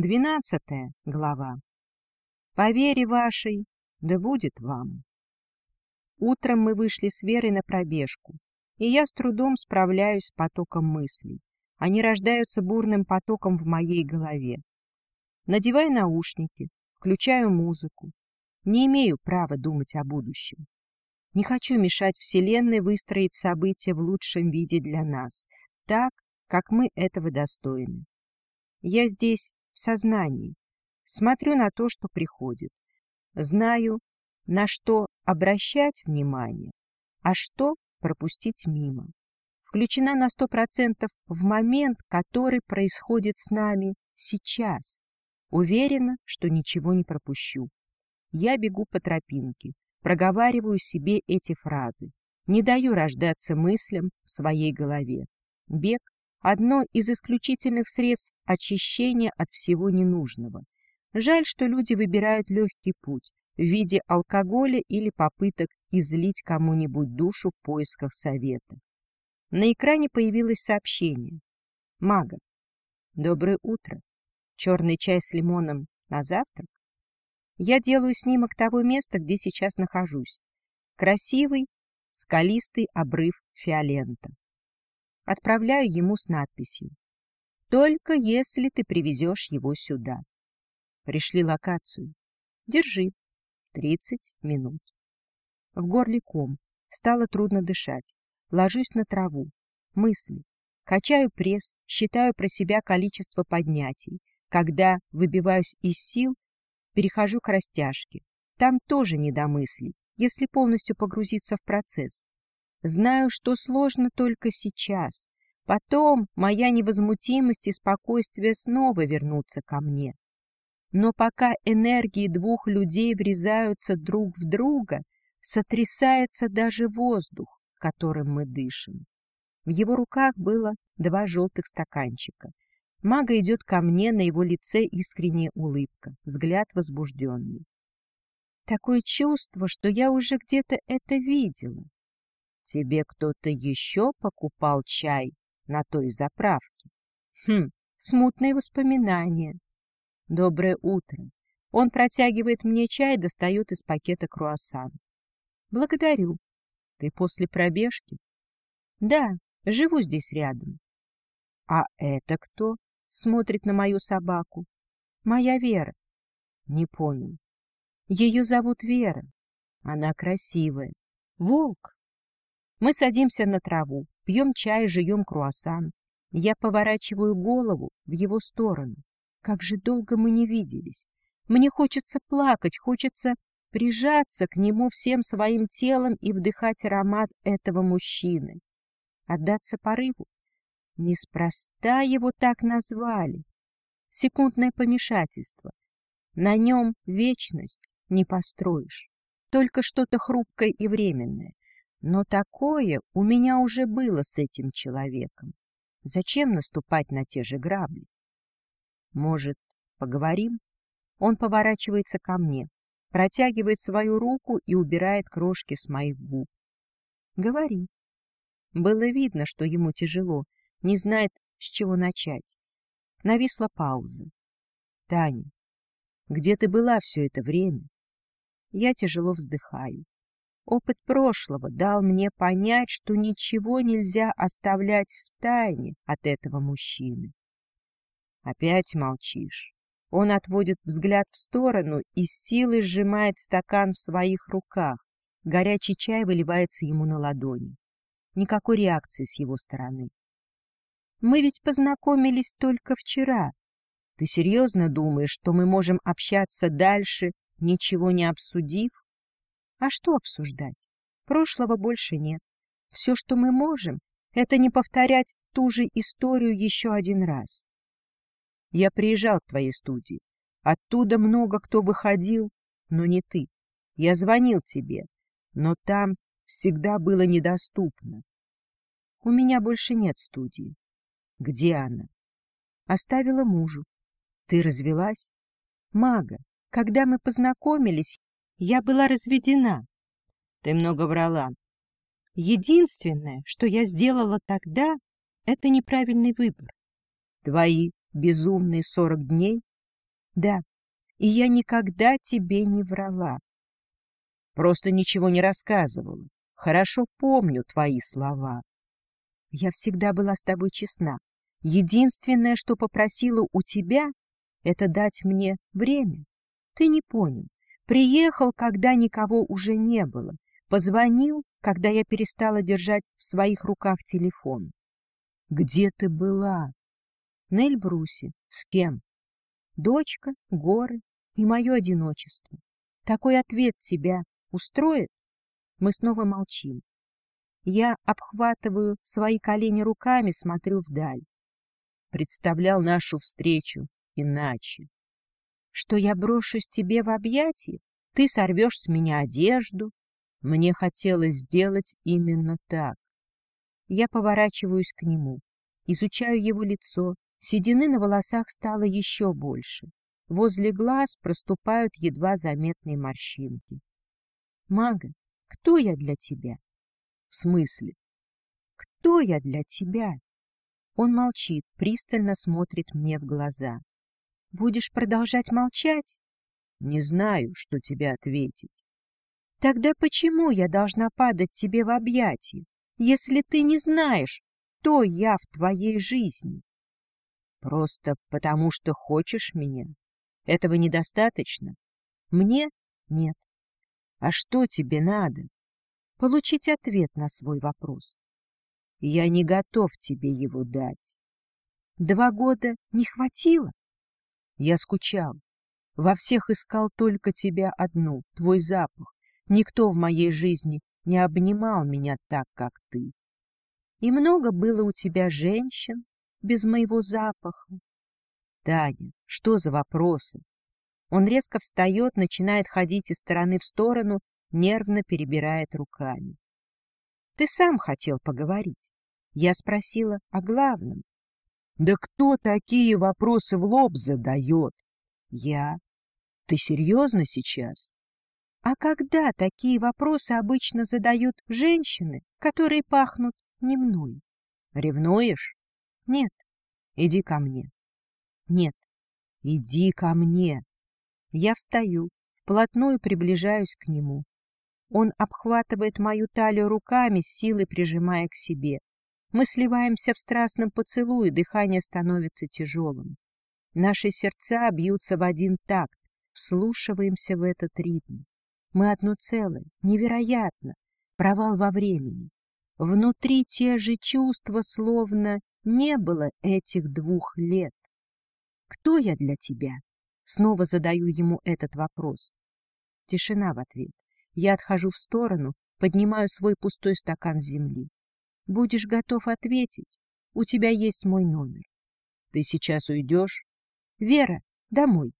Двенадцатая глава. По вере вашей, да будет вам. Утром мы вышли с Верой на пробежку, и я с трудом справляюсь с потоком мыслей. Они рождаются бурным потоком в моей голове. Надеваю наушники, включаю музыку. Не имею права думать о будущем. Не хочу мешать Вселенной выстроить события в лучшем виде для нас, так, как мы этого достойны. Я здесь сознании. Смотрю на то, что приходит. Знаю, на что обращать внимание, а что пропустить мимо. Включена на сто процентов в момент, который происходит с нами сейчас. Уверена, что ничего не пропущу. Я бегу по тропинке, проговариваю себе эти фразы, не даю рождаться мыслям в своей голове. Бег одно из исключительных средств очищения от всего ненужного. Жаль, что люди выбирают легкий путь в виде алкоголя или попыток излить кому-нибудь душу в поисках совета. На экране появилось сообщение. Мага. Доброе утро. Черный чай с лимоном на завтрак? Я делаю снимок того места, где сейчас нахожусь. Красивый, скалистый обрыв Фиолента. Отправляю ему с надписью. «Только если ты привезешь его сюда». Пришли локацию. Держи. Тридцать минут. В горле ком. Стало трудно дышать. Ложусь на траву. Мысли. Качаю пресс, считаю про себя количество поднятий. Когда выбиваюсь из сил, перехожу к растяжке. Там тоже не до мыслей, если полностью погрузиться в процесс. Знаю, что сложно только сейчас. Потом моя невозмутимость и спокойствие снова вернутся ко мне. Но пока энергии двух людей врезаются друг в друга, сотрясается даже воздух, которым мы дышим. В его руках было два желтых стаканчика. Мага идет ко мне, на его лице искренняя улыбка, взгляд возбужденный. Такое чувство, что я уже где-то это видела. Тебе кто-то еще покупал чай на той заправке? Хм, смутные воспоминания. Доброе утро. Он протягивает мне чай и достает из пакета круассан. Благодарю. Ты после пробежки? Да, живу здесь рядом. А это кто? Смотрит на мою собаку. Моя Вера. Не понял. Ее зовут Вера. Она красивая. Волк. Мы садимся на траву, пьем чай, жуем круассан. Я поворачиваю голову в его сторону. Как же долго мы не виделись. Мне хочется плакать, хочется прижаться к нему всем своим телом и вдыхать аромат этого мужчины. Отдаться порыву? Неспроста его так назвали. Секундное помешательство. На нем вечность не построишь. Только что-то хрупкое и временное. Но такое у меня уже было с этим человеком. Зачем наступать на те же грабли? Может, поговорим? Он поворачивается ко мне, протягивает свою руку и убирает крошки с моих губ. Говори. Было видно, что ему тяжело, не знает, с чего начать. Нависла пауза. Таня, где ты была все это время? Я тяжело вздыхаю. Опыт прошлого дал мне понять, что ничего нельзя оставлять в тайне от этого мужчины. Опять молчишь. Он отводит взгляд в сторону и с силой сжимает стакан в своих руках. Горячий чай выливается ему на ладони. Никакой реакции с его стороны. Мы ведь познакомились только вчера. Ты серьезно думаешь, что мы можем общаться дальше, ничего не обсудив? А что обсуждать? Прошлого больше нет. Все, что мы можем, это не повторять ту же историю еще один раз. Я приезжал к твоей студии. Оттуда много кто выходил, но не ты. Я звонил тебе, но там всегда было недоступно. У меня больше нет студии. Где она? Оставила мужу. Ты развелась? Мага, когда мы познакомились, я была разведена. Ты много врала. Единственное, что я сделала тогда, это неправильный выбор. Твои безумные сорок дней Да, и я никогда тебе не врала. Просто ничего не рассказывала. Хорошо помню твои слова. Я всегда была с тобой честна. Единственное, что попросила у тебя, это дать мне время. Ты не понял. Приехал, когда никого уже не было. Позвонил, когда я перестала держать в своих руках телефон. Где ты была? На Эльбрусе. С кем? Дочка, горы и мое одиночество. Такой ответ тебя устроит? Мы снова молчим. Я обхватываю свои колени руками, смотрю вдаль. Представлял нашу встречу иначе. Что я брошусь тебе в объятия, ты сорвешь с меня одежду. Мне хотелось сделать именно так. Я поворачиваюсь к нему, изучаю его лицо, седины на волосах стало еще больше. Возле глаз проступают едва заметные морщинки. Мага, кто я для тебя? В смысле? Кто я для тебя? Он молчит, пристально смотрит мне в глаза. Будешь продолжать молчать? Не знаю, что тебе ответить. Тогда почему я должна падать тебе в объятия, если ты не знаешь, кто я в твоей жизни? Просто потому, что хочешь меня. Этого недостаточно? Мне нет. А что тебе надо? получить ответ на свой вопрос. Я не готов тебе его дать. Два года не хватило? Я скучал. Во всех искал только тебя одну, твой запах. Никто в моей жизни не обнимал меня так, как ты. И много было у тебя женщин без моего запаха. Таня, что за вопросы? Он резко встает, начинает ходить из стороны в сторону, нервно перебирает руками. Ты сам хотел поговорить. Я спросила о главном. Да кто такие вопросы в лоб задает? Я. Ты серьезно сейчас? А когда такие вопросы обычно задают женщины, которые пахнут не мной? Ревнуешь? Нет. Иди ко мне. Нет. Иди ко мне. Я встаю, вплотную приближаюсь к нему. Он обхватывает мою талию руками, силой прижимая к себе. Мы сливаемся в страстном поцелуе, дыхание становится тяжелым. Наши сердца бьются в один такт, вслушиваемся в этот ритм. Мы одно целое, невероятно, провал во времени. Внутри те же чувства, словно не было этих двух лет. «Кто я для тебя?» Снова задаю ему этот вопрос. Тишина в ответ. Я отхожу в сторону, поднимаю свой пустой стакан земли. Будешь готов ответить? У тебя есть мой номер. Ты сейчас уйдешь? Вера, домой.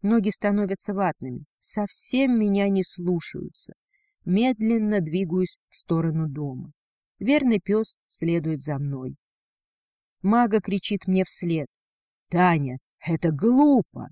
Ноги становятся ватными, совсем меня не слушаются. Медленно двигаюсь в сторону дома. Верный пес следует за мной. Мага кричит мне вслед. — Таня, это глупо!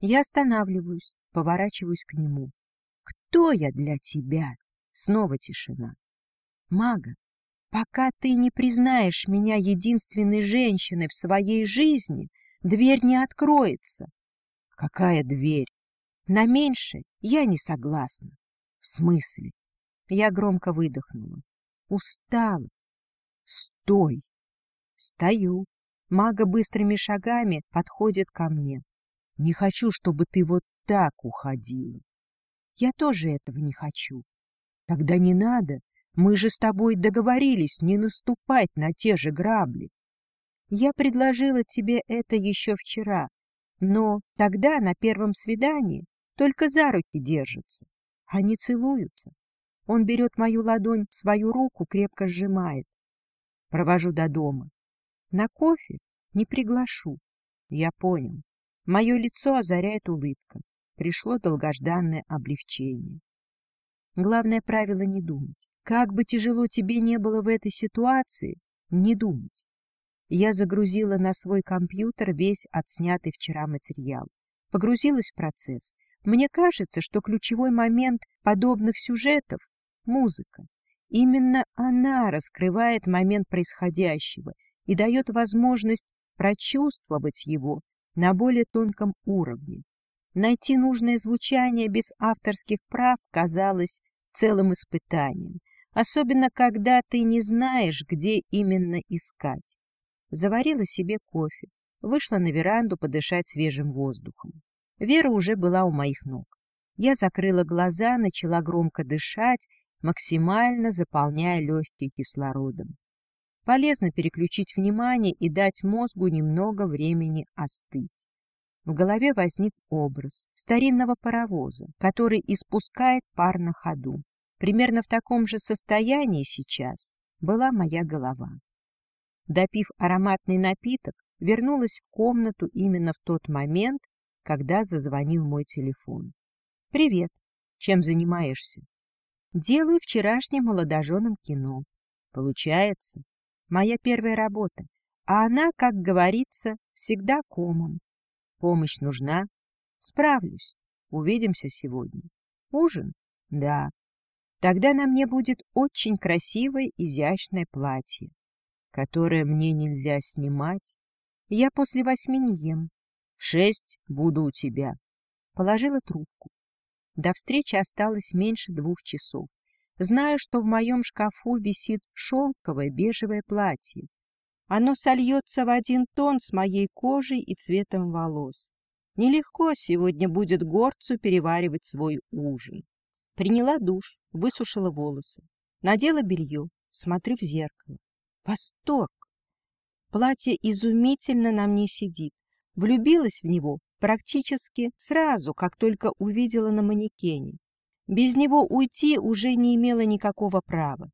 Я останавливаюсь, поворачиваюсь к нему. Кто я для тебя? Снова тишина. Мага, пока ты не признаешь меня единственной женщиной в своей жизни, дверь не откроется. Какая дверь? На меньше я не согласна. В смысле? Я громко выдохнула. Устала. Стой. Стою. Мага быстрыми шагами подходит ко мне. Не хочу, чтобы ты вот так уходила. Я тоже этого не хочу. Тогда не надо. Мы же с тобой договорились не наступать на те же грабли. Я предложила тебе это еще вчера, но тогда на первом свидании только за руки держатся. Они целуются. Он берет мою ладонь в свою руку, крепко сжимает. Провожу до дома. На кофе не приглашу. Я понял. Мое лицо озаряет улыбка пришло долгожданное облегчение. Главное правило — не думать. Как бы тяжело тебе не было в этой ситуации, не думать. Я загрузила на свой компьютер весь отснятый вчера материал. Погрузилась в процесс. Мне кажется, что ключевой момент подобных сюжетов — музыка. Именно она раскрывает момент происходящего и дает возможность прочувствовать его на более тонком уровне. Найти нужное звучание без авторских прав казалось целым испытанием, особенно когда ты не знаешь, где именно искать. Заварила себе кофе, вышла на веранду подышать свежим воздухом. Вера уже была у моих ног. Я закрыла глаза, начала громко дышать, максимально заполняя легкие кислородом. Полезно переключить внимание и дать мозгу немного времени остыть. В голове возник образ старинного паровоза, который испускает пар на ходу. Примерно в таком же состоянии сейчас была моя голова. Допив ароматный напиток, вернулась в комнату именно в тот момент, когда зазвонил мой телефон. — Привет. Чем занимаешься? — Делаю вчерашнее молодоженом кино. — Получается. Моя первая работа. А она, как говорится, всегда комом. Помощь нужна? Справлюсь. Увидимся сегодня. Ужин? Да. Тогда на мне будет очень красивое, изящное платье, которое мне нельзя снимать. Я после восьми не ем. В шесть буду у тебя. Положила трубку. До встречи осталось меньше двух часов. Знаю, что в моем шкафу висит шелковое бежевое платье. Оно сольется в один тон с моей кожей и цветом волос. Нелегко сегодня будет горцу переваривать свой ужин. Приняла душ, высушила волосы, надела белье, смотрю в зеркало. Восторг! Платье изумительно на мне сидит. Влюбилась в него практически сразу, как только увидела на манекене. Без него уйти уже не имела никакого права.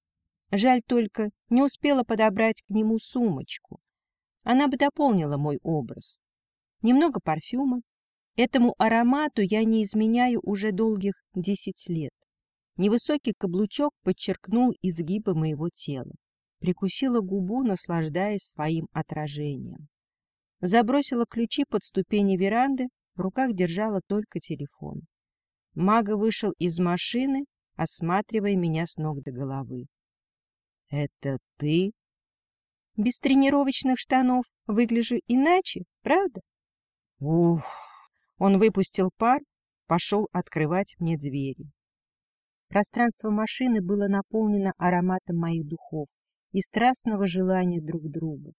Жаль только, не успела подобрать к нему сумочку. Она бы дополнила мой образ. Немного парфюма, Этому аромату я не изменяю уже долгих десять лет. Невысокий каблучок подчеркнул изгибы моего тела. Прикусила губу, наслаждаясь своим отражением. Забросила ключи под ступени веранды, в руках держала только телефон. Мага вышел из машины, осматривая меня с ног до головы. — Это ты? — Без тренировочных штанов выгляжу иначе, правда? — Ух! Он выпустил пар, пошел открывать мне двери. Пространство машины было наполнено ароматом моих духов и страстного желания друг друга.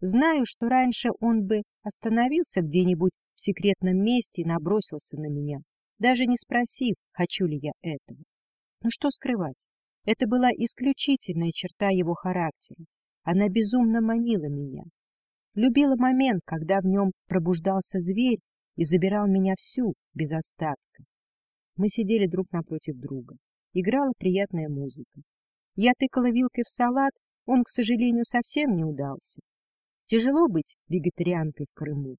Знаю, что раньше он бы остановился где-нибудь в секретном месте и набросился на меня, даже не спросив, хочу ли я этого. Но что скрывать? Это была исключительная черта его характера. Она безумно манила меня. Любила момент, когда в нем пробуждался зверь и забирал меня всю, без остатка. Мы сидели друг напротив друга. Играла приятная музыка. Я тыкала вилкой в салат, он, к сожалению, совсем не удался. Тяжело быть вегетарианкой в Крыму.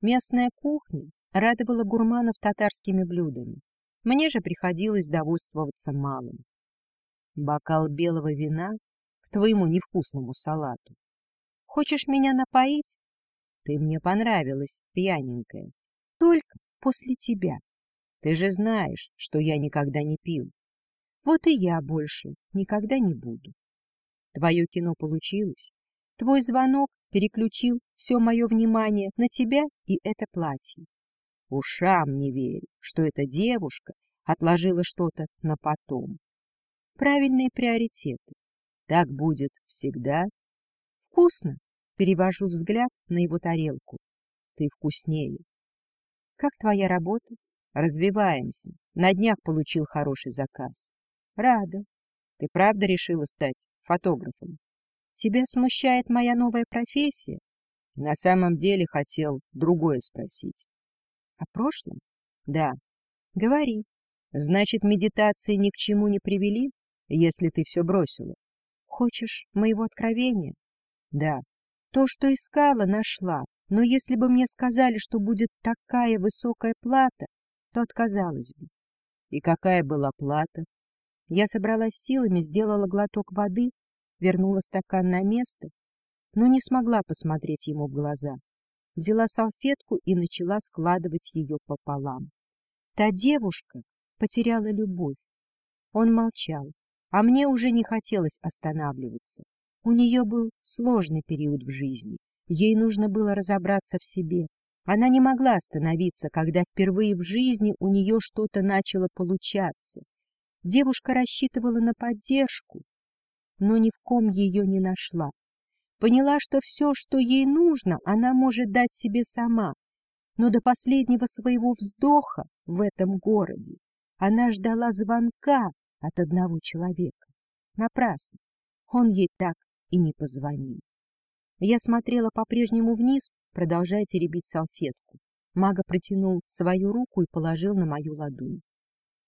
Местная кухня радовала гурманов татарскими блюдами. Мне же приходилось довольствоваться малым. Бокал белого вина к твоему невкусному салату. Хочешь меня напоить? Ты мне понравилась, пьяненькая. Только после тебя. Ты же знаешь, что я никогда не пил. Вот и я больше никогда не буду. Твое кино получилось. Твой звонок переключил все мое внимание на тебя и это платье. Ушам не верю, что эта девушка отложила что-то на потом. Правильные приоритеты. Так будет всегда. Вкусно. Перевожу взгляд на его тарелку. Ты вкуснее. Как твоя работа? Развиваемся. На днях получил хороший заказ. Рада. Ты правда решила стать фотографом? Тебя смущает моя новая профессия? На самом деле хотел другое спросить. О прошлом? Да. Говори. Значит, медитации ни к чему не привели, если ты все бросила? Хочешь моего откровения? Да. То, что искала, нашла. Но если бы мне сказали, что будет такая высокая плата, то отказалась бы. И какая была плата? Я собралась силами, сделала глоток воды, вернула стакан на место, но не смогла посмотреть ему в глаза. Взяла салфетку и начала складывать ее пополам. Та девушка потеряла любовь. Он молчал, а мне уже не хотелось останавливаться. У нее был сложный период в жизни. Ей нужно было разобраться в себе, Она не могла остановиться, когда впервые в жизни у нее что-то начало получаться. Девушка рассчитывала на поддержку, но ни в ком ее не нашла. Поняла, что все, что ей нужно, она может дать себе сама. Но до последнего своего вздоха в этом городе она ждала звонка от одного человека. Напрасно. Он ей так и не позвонил. Я смотрела по-прежнему вниз, продолжая теребить салфетку. Мага протянул свою руку и положил на мою ладонь.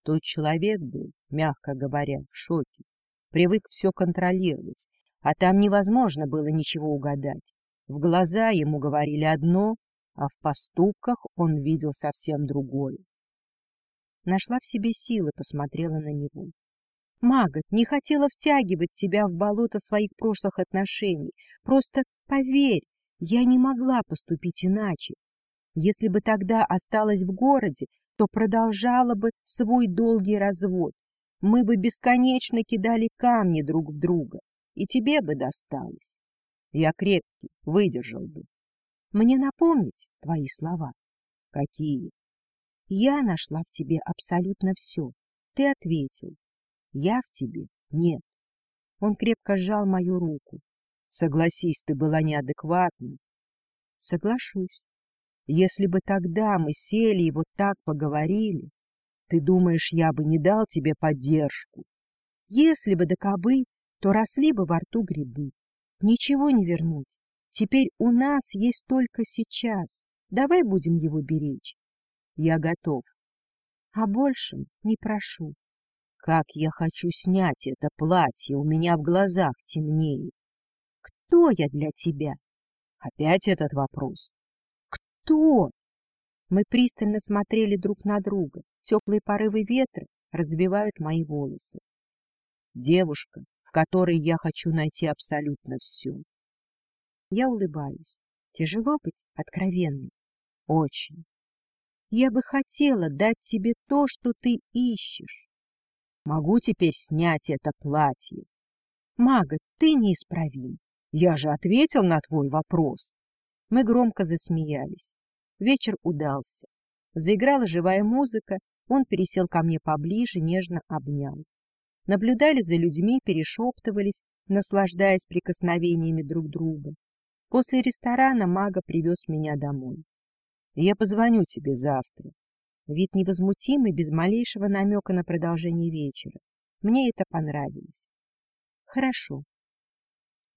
Тот человек был, мягко говоря, в шоке. Привык все контролировать, а там невозможно было ничего угадать. В глаза ему говорили одно, а в поступках он видел совсем другое. Нашла в себе силы, посмотрела на него. Магот не хотела втягивать тебя в болото своих прошлых отношений. Просто поверь, я не могла поступить иначе. Если бы тогда осталась в городе, то продолжала бы свой долгий развод. Мы бы бесконечно кидали камни друг в друга, и тебе бы досталось. Я крепкий, выдержал бы. Мне напомнить твои слова? Какие? Я нашла в тебе абсолютно все. Ты ответил. Я в тебе нет. Он крепко сжал мою руку. Согласись, ты была неадекватна. Соглашусь. Если бы тогда мы сели и вот так поговорили, ты думаешь, я бы не дал тебе поддержку? Если бы до кобы, то росли бы во рту грибы. Ничего не вернуть. Теперь у нас есть только сейчас. Давай будем его беречь. Я готов. А большем не прошу. Как я хочу снять это платье, у меня в глазах темнеет. Кто я для тебя? Опять этот вопрос. Кто? Мы пристально смотрели друг на друга. Теплые порывы ветра развивают мои волосы. Девушка, в которой я хочу найти абсолютно все. Я улыбаюсь. Тяжело быть откровенным? Очень. Я бы хотела дать тебе то, что ты ищешь. Могу теперь снять это платье. Мага, ты неисправим. Я же ответил на твой вопрос. Мы громко засмеялись. Вечер удался. Заиграла живая музыка, он пересел ко мне поближе, нежно обнял. Наблюдали за людьми, перешептывались, наслаждаясь прикосновениями друг друга. После ресторана мага привез меня домой. Я позвоню тебе завтра. Вид невозмутимый, без малейшего намека на продолжение вечера. Мне это понравилось. Хорошо.